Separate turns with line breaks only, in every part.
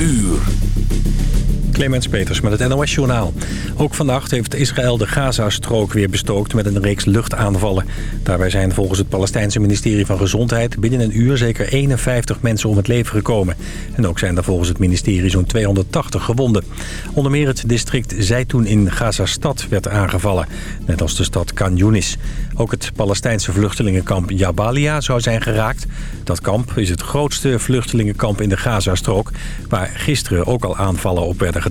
uur.
Clemens Peters met het NOS-journaal. Ook vannacht heeft Israël de Gaza-strook weer bestookt met een reeks luchtaanvallen. Daarbij zijn volgens het Palestijnse ministerie van Gezondheid... binnen een uur zeker 51 mensen om het leven gekomen. En ook zijn er volgens het ministerie zo'n 280 gewonden. Onder meer het district Zaytun in Gaza-stad werd aangevallen. Net als de stad Khan Yunis. Ook het Palestijnse vluchtelingenkamp Jabalia zou zijn geraakt. Dat kamp is het grootste vluchtelingenkamp in de Gazastrook... waar gisteren ook al aanvallen op werden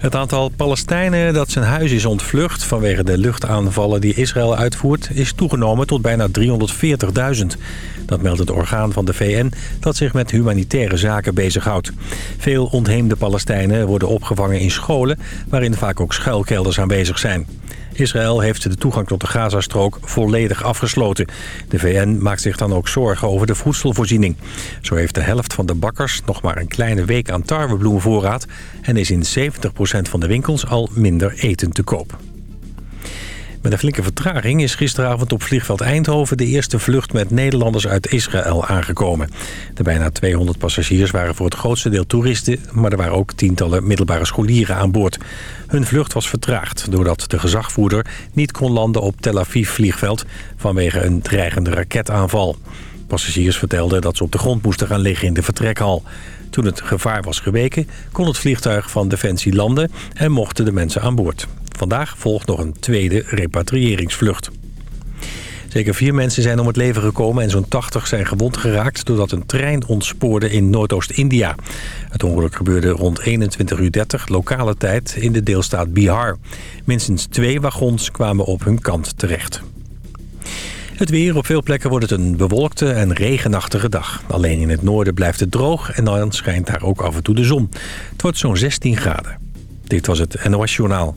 Het aantal Palestijnen dat zijn huis is ontvlucht vanwege de luchtaanvallen die Israël uitvoert... is toegenomen tot bijna 340.000. Dat meldt het orgaan van de VN dat zich met humanitaire zaken bezighoudt. Veel ontheemde Palestijnen worden opgevangen in scholen... waarin vaak ook schuilkelders aanwezig zijn. Israël heeft de toegang tot de Gazastrook volledig afgesloten. De VN maakt zich dan ook zorgen over de voedselvoorziening. Zo heeft de helft van de bakkers nog maar een kleine week aan tarwebloemvoorraad... en is in 70% van de winkels al minder eten te koop. Met een flinke vertraging is gisteravond op vliegveld Eindhoven... de eerste vlucht met Nederlanders uit Israël aangekomen. De bijna 200 passagiers waren voor het grootste deel toeristen... maar er waren ook tientallen middelbare scholieren aan boord. Hun vlucht was vertraagd doordat de gezagvoerder niet kon landen op Tel Aviv vliegveld... vanwege een dreigende raketaanval. Passagiers vertelden dat ze op de grond moesten gaan liggen in de vertrekhal. Toen het gevaar was geweken, kon het vliegtuig van Defensie landen... en mochten de mensen aan boord. Vandaag volgt nog een tweede repatriëringsvlucht. Zeker vier mensen zijn om het leven gekomen en zo'n 80 zijn gewond geraakt... doordat een trein ontspoorde in Noordoost-India. Het ongeluk gebeurde rond 21.30 uur lokale tijd in de deelstaat Bihar. Minstens twee wagons kwamen op hun kant terecht. Het weer. Op veel plekken wordt het een bewolkte en regenachtige dag. Alleen in het noorden blijft het droog en dan schijnt daar ook af en toe de zon. Het wordt zo'n 16 graden. Dit was het NOS Journaal.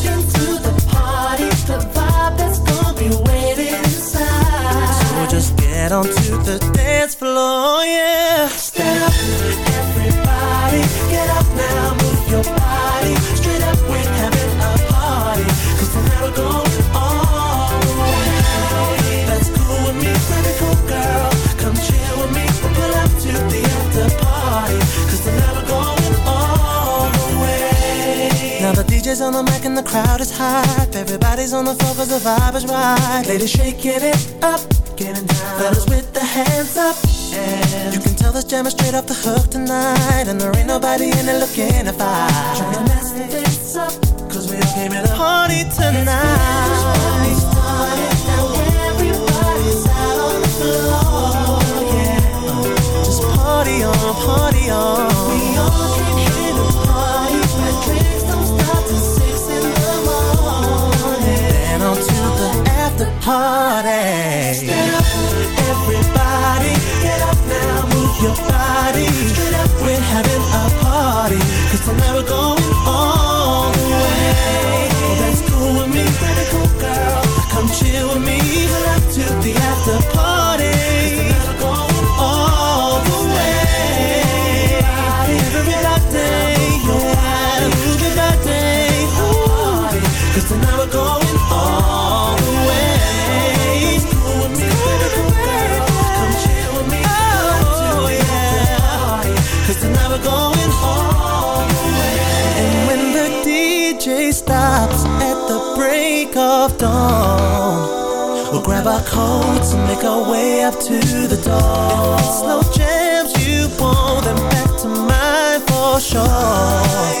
Get onto the dance floor, yeah. Stand up, everybody, get up now, move your body. Straight up, we're having a party. Cause tonight we're going Now on the mic and the crowd is hype. Everybody's on the floor cause the vibe is right. Ladies shaking it up, getting down. Fellas with the hands up. And you can tell this jam is straight off the hook tonight. And there ain't nobody in it looking to fight. Trying to mess this up, cause we all came to party tonight. Everybody's out on the floor, yeah. Just party on, party on. Party. Stand up, everybody, get up now, move your body. Straight up, we're having a party, cause tonight we're going all the way. Well, that's cool with me, pretty cool girl. Come chill with me, pull up to the after party. stops at the break of dawn. We'll grab our coats and make our way up to the door. If slow jams you want, them back to mine for sure.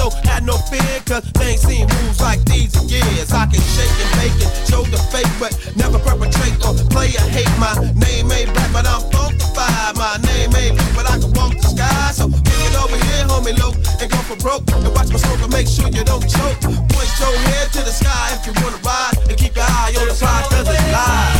So had no fear, cause they ain't seen moves like these in years. I can shake and bake and show the fake, but never perpetrate or play a hate. My name ain't rap, but I'm funkified. My name ain't Luke, but I can walk the sky. So kick it over here, homie, low, and go for broke. And watch my smoke and make sure you don't choke. Point your head to the sky if you wanna ride, and keep your eye on the prize, cause it's live.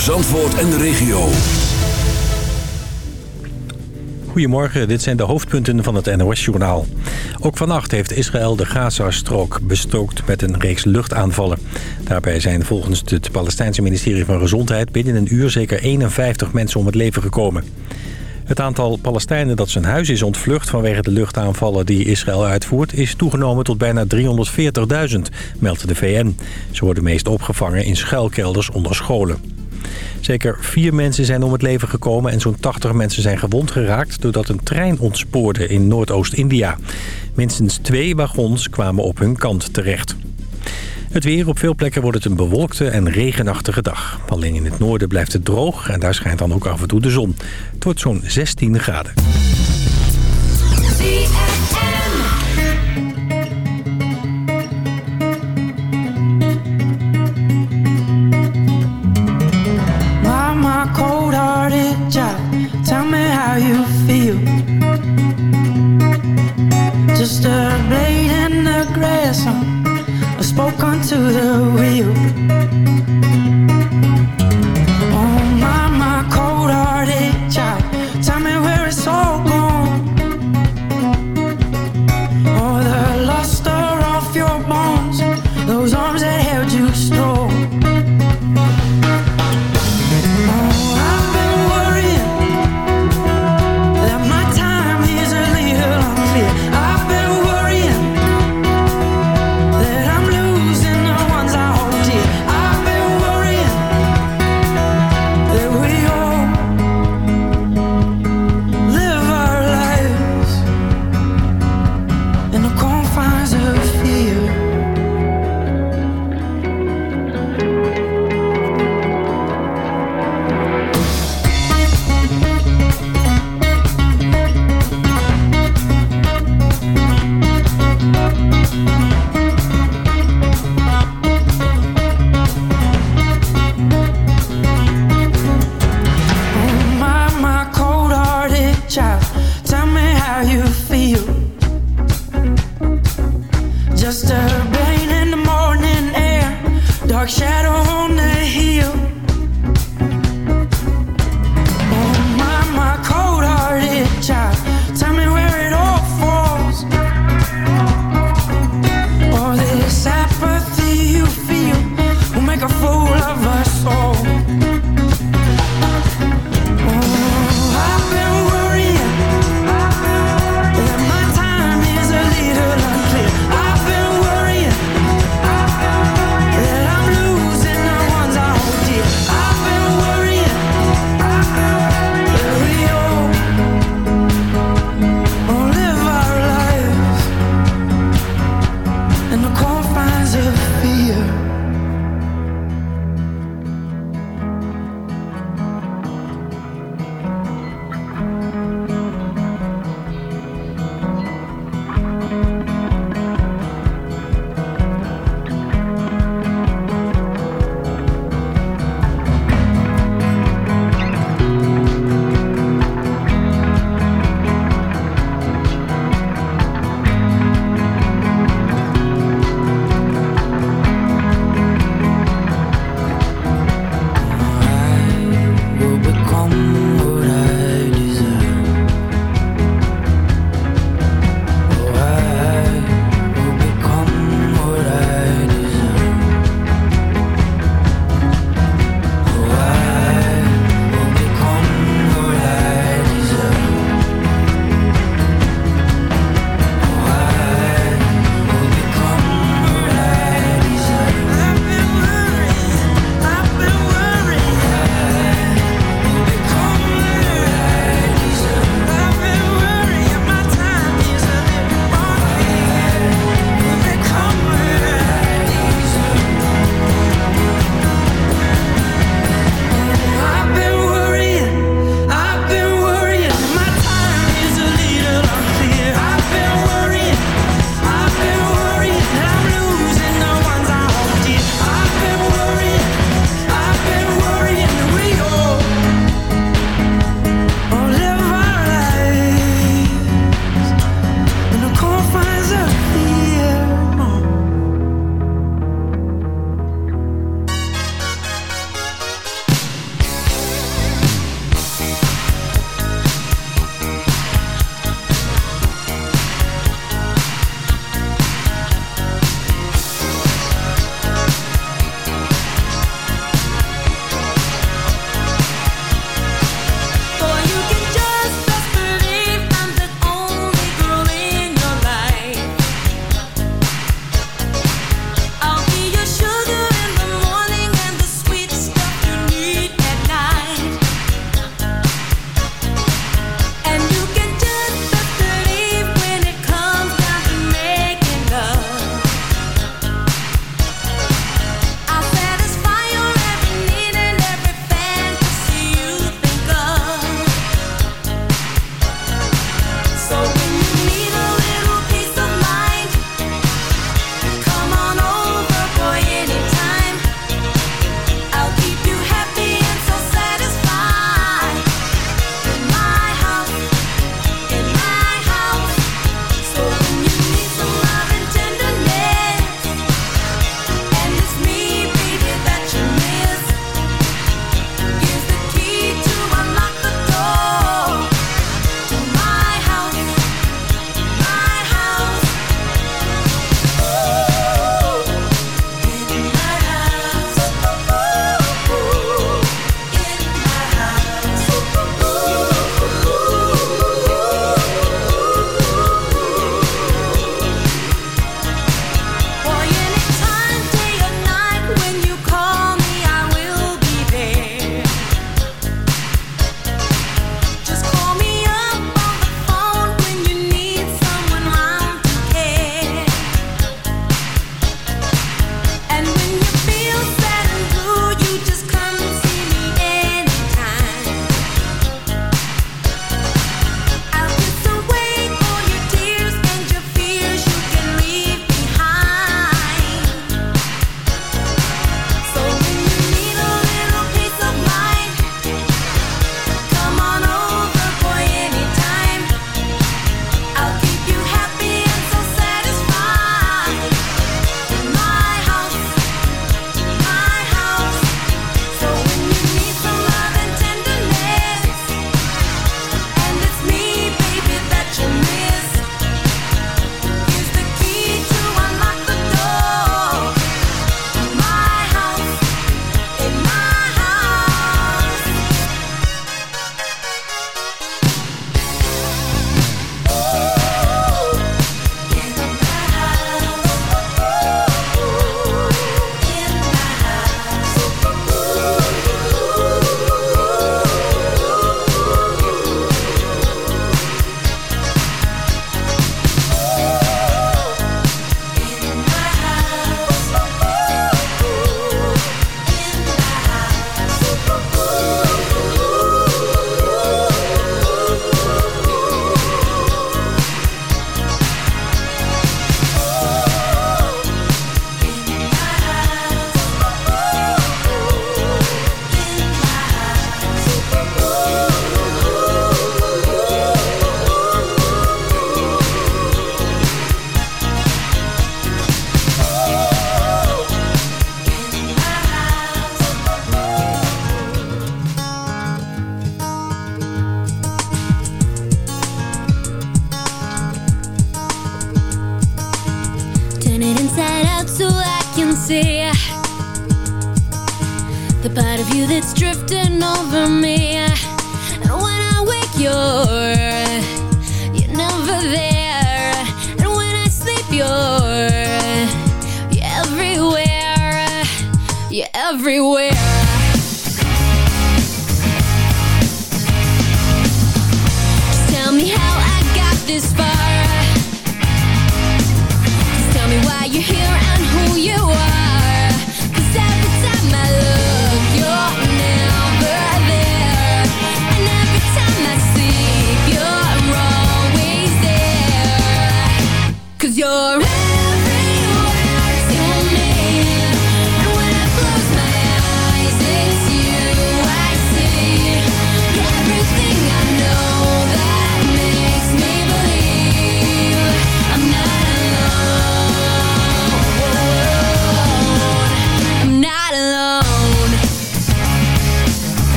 Zandvoort en de regio.
Goedemorgen, dit zijn de hoofdpunten van het NOS-journaal. Ook vannacht heeft Israël de Gaza-strook bestookt met een reeks luchtaanvallen. Daarbij zijn volgens het Palestijnse ministerie van Gezondheid... binnen een uur zeker 51 mensen om het leven gekomen. Het aantal Palestijnen dat zijn huis is ontvlucht vanwege de luchtaanvallen die Israël uitvoert... is toegenomen tot bijna 340.000, meldt de VN. Ze worden meest opgevangen in schuilkelders onder scholen. Zeker vier mensen zijn om het leven gekomen en zo'n 80 mensen zijn gewond geraakt... doordat een trein ontspoorde in Noordoost-India. Minstens twee wagons kwamen op hun kant terecht. Het weer op veel plekken wordt het een bewolkte en regenachtige dag. Alleen in het noorden blijft het droog en daar schijnt dan ook af en toe de zon. Het wordt zo'n 16 graden.
You feel. Just a blade in the grass, I spoke onto the wheel.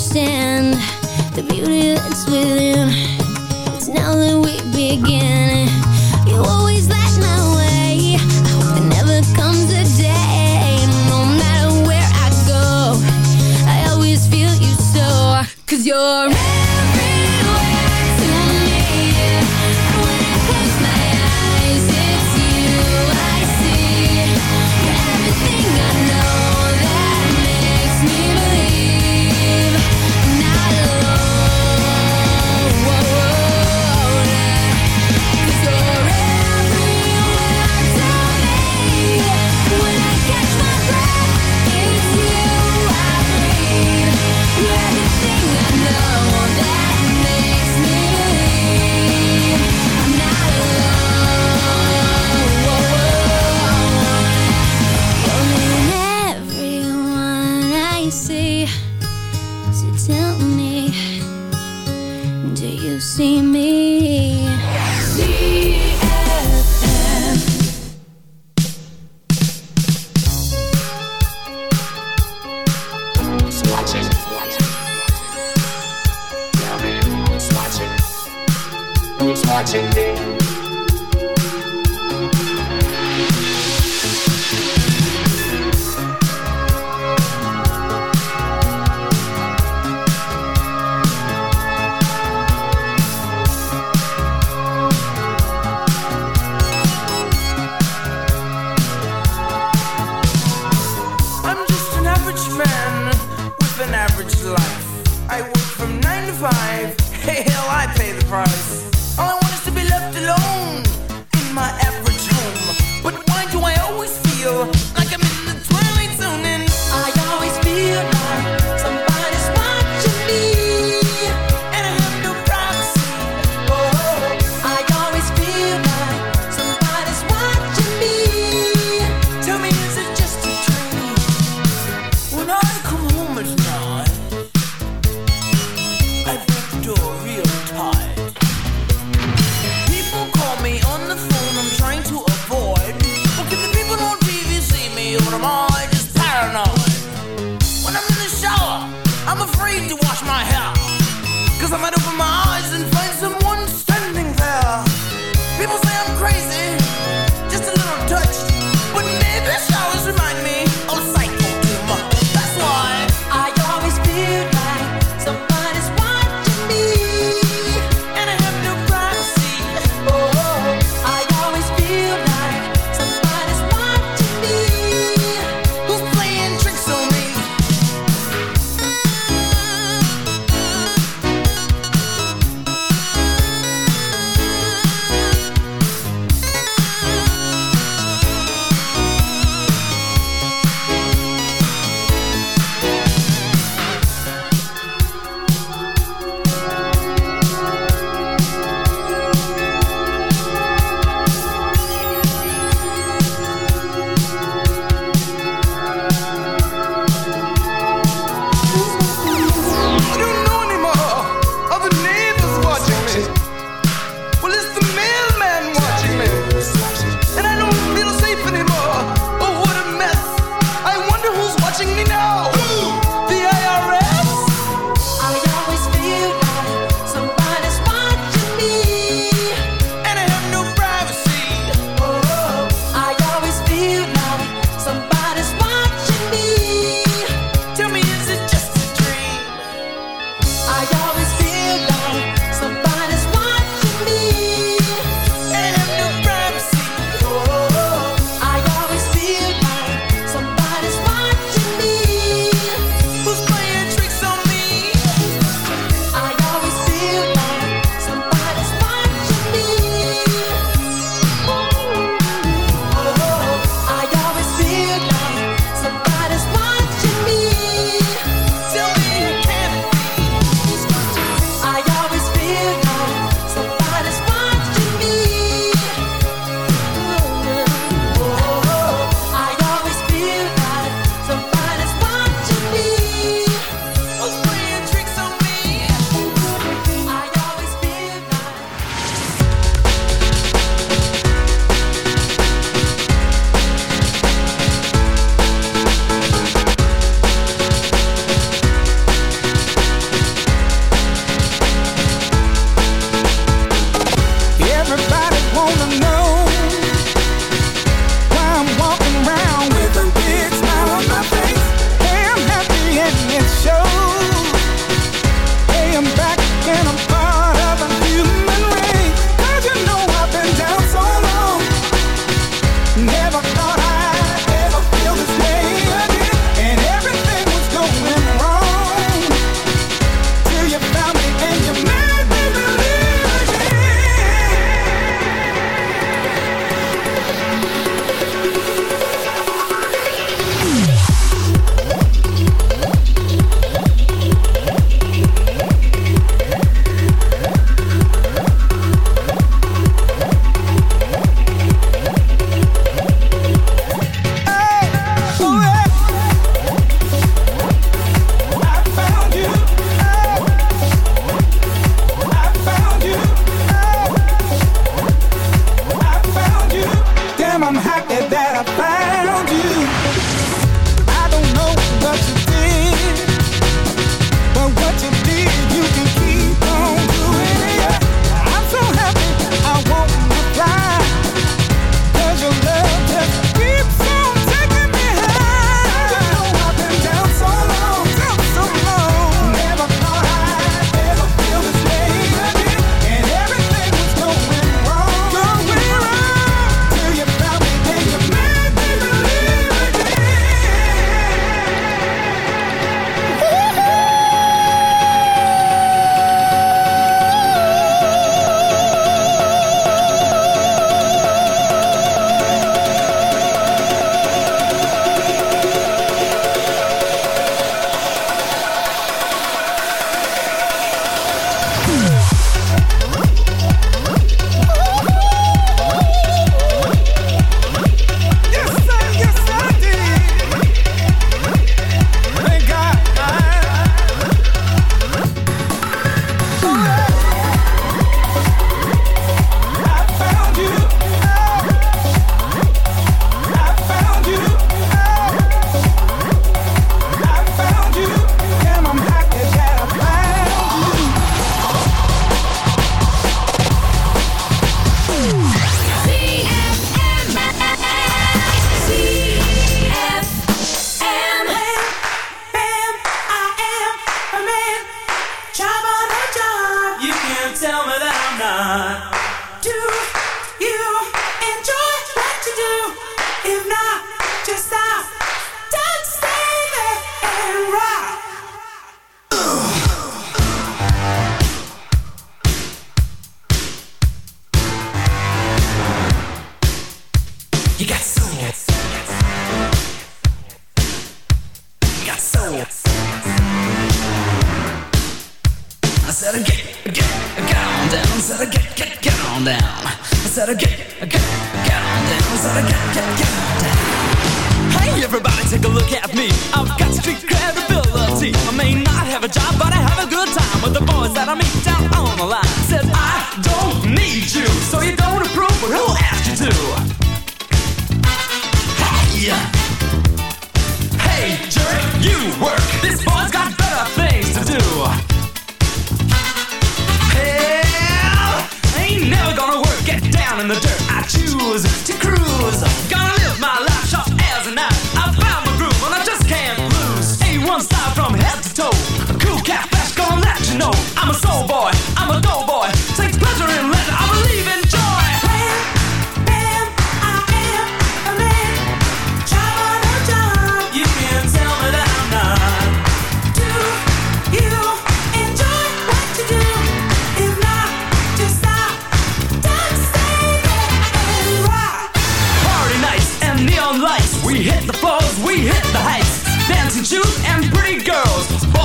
understand the
beauty that's within.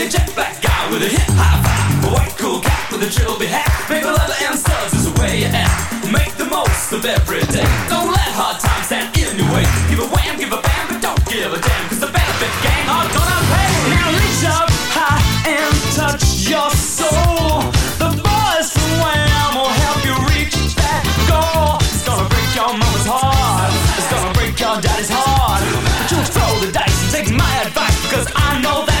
a jet black guy with a hip high vibe. A white cool cat with a trilby hat. Maple leather and
studs is the way you act. Make the most of every day. Don't let hard times stand in your way. Give a wham, give a bam, but don't give a damn. Cause the benefit gang are gonna pay. Now reach up
high and touch your soul. The boys from Wham will help you
reach that goal. It's gonna break your mama's heart. It's gonna break your daddy's heart. But you'll throw
the dice and take my advice. Cause I know that